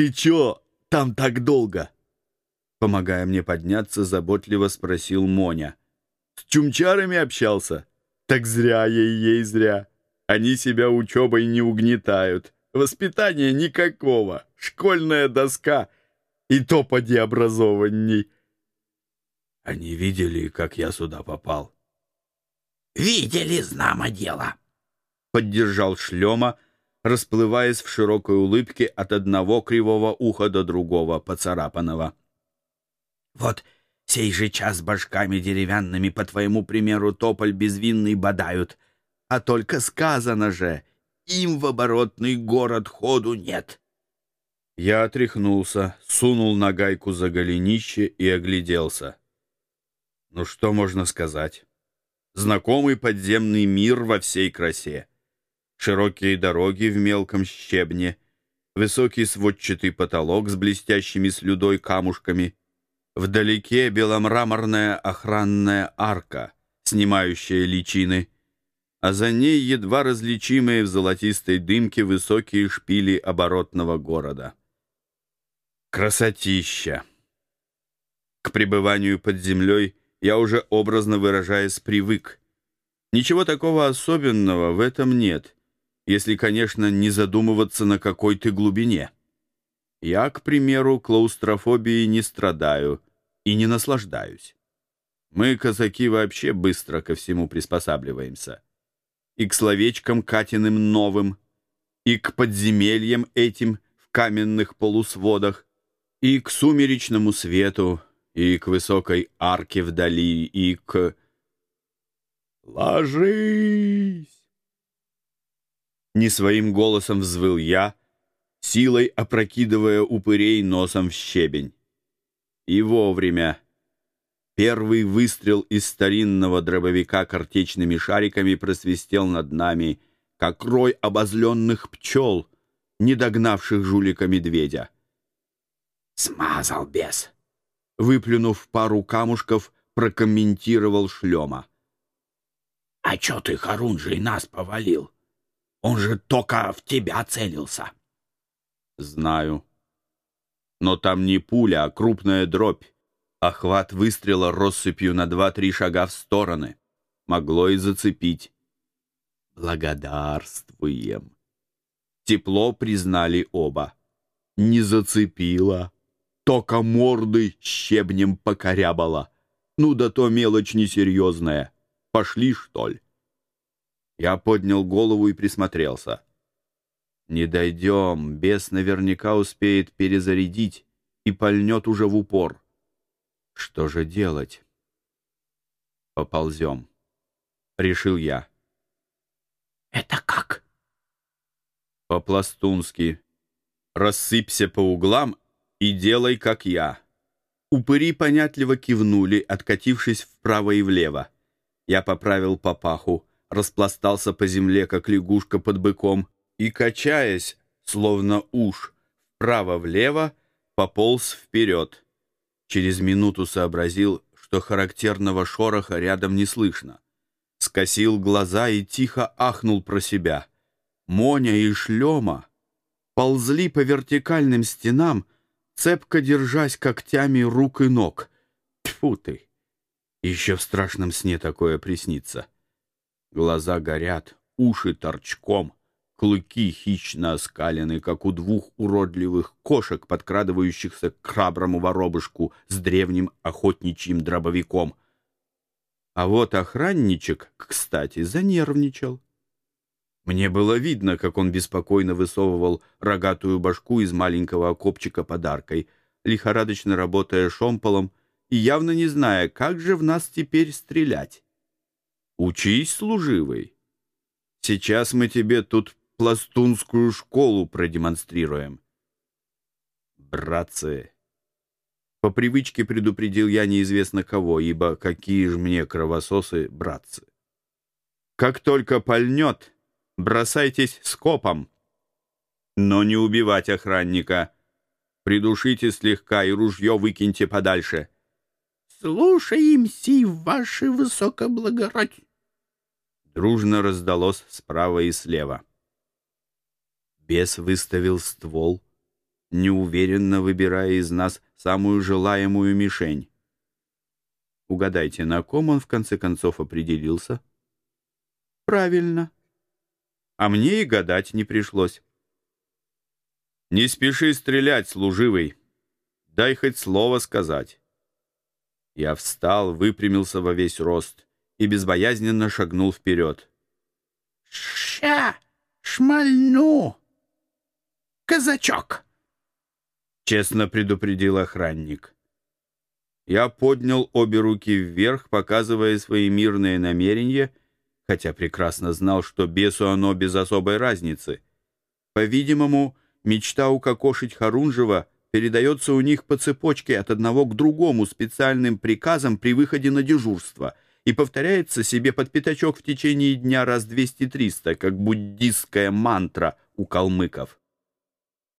Ты чё там так долго?» Помогая мне подняться, заботливо спросил Моня. «С чумчарами общался? Так зря ей-ей зря. Они себя учебой не угнетают. Воспитания никакого. Школьная доска. И то поди образованней». «Они видели, как я сюда попал?» «Видели, знамо дело», — поддержал Шлема, расплываясь в широкой улыбке от одного кривого уха до другого поцарапанного. «Вот сей же час башками деревянными, по твоему примеру, тополь безвинный бодают, а только сказано же, им в оборотный город ходу нет». Я отряхнулся, сунул нагайку за голенище и огляделся. Ну что можно сказать? знакомый подземный мир во всей красе. Широкие дороги в мелком щебне, высокий сводчатый потолок с блестящими слюдой камушками, вдалеке беломраморная охранная арка, снимающая личины, а за ней едва различимые в золотистой дымке высокие шпили оборотного города. Красотища! К пребыванию под землей я уже образно выражаясь привык. Ничего такого особенного в этом нет, если, конечно, не задумываться на какой-то глубине. Я, к примеру, клаустрофобией не страдаю и не наслаждаюсь. Мы, казаки, вообще быстро ко всему приспосабливаемся. И к словечкам Катиным новым, и к подземельям этим в каменных полусводах, и к сумеречному свету, и к высокой арке вдали, и к... «Ложись!» Не своим голосом взвыл я, силой опрокидывая упырей носом в щебень. И вовремя. Первый выстрел из старинного дробовика картечными шариками просвистел над нами, как рой обозленных пчел, не догнавших жулика-медведя. «Смазал бес!» выплюнув пару камушков, прокомментировал шлема. «А чё ты, Харунжий, нас повалил? Он же только в тебя целился». «Знаю. Но там не пуля, а крупная дробь. Охват выстрела россыпью на два-три шага в стороны. Могло и зацепить». «Благодарствуем». Тепло признали оба. «Не зацепило» тока мордой щебнем покорябала. Ну да то мелочь несерьезная. Пошли, что ли? Я поднял голову и присмотрелся. Не дойдем, бес наверняка успеет перезарядить и пальнет уже в упор. Что же делать? Поползем, решил я. Это как? По-пластунски. Рассыпься по углам и делай, как я». Упыри понятливо кивнули, откатившись вправо и влево. Я поправил папаху, распластался по земле, как лягушка под быком, и, качаясь, словно уж, вправо-влево, пополз вперед. Через минуту сообразил, что характерного шороха рядом не слышно. Скосил глаза и тихо ахнул про себя. Моня и Шлема ползли по вертикальным стенам, цепко держась когтями рук и ног. Тьфу ты! Еще в страшном сне такое приснится. Глаза горят, уши торчком, клыки хищно оскалены, как у двух уродливых кошек, подкрадывающихся к храброму воробушку с древним охотничьим дробовиком. А вот охранничек, кстати, занервничал. Мне было видно, как он беспокойно высовывал рогатую башку из маленького окопчика подаркой, лихорадочно работая шомполом и явно не зная, как же в нас теперь стрелять. «Учись, служивый. Сейчас мы тебе тут пластунскую школу продемонстрируем». «Братцы!» По привычке предупредил я неизвестно кого, ибо какие же мне кровососы, братцы. «Как только пальнет...» бросайтесь скопом. Но не убивать охранника. Придушите слегка и ружье выкиньте подальше. «Слушаемся, ваше высокоблагородие!» Дружно раздалось справа и слева. Бес выставил ствол, неуверенно выбирая из нас самую желаемую мишень. Угадайте, на ком он в конце концов определился? Правильно. А мне и гадать не пришлось. Не спеши стрелять, служивый. Дай хоть слово сказать. Я встал, выпрямился во весь рост и безбоязненно шагнул вперед. «Ща! Шмальну! Казачок!» Честно предупредил охранник. Я поднял обе руки вверх, показывая свои мирные намерения, хотя прекрасно знал, что бесу оно без особой разницы. По-видимому, мечта укокошить Харунжева передается у них по цепочке от одного к другому специальным приказом при выходе на дежурство и повторяется себе под пятачок в течение дня раз 200-300, как буддистская мантра у калмыков.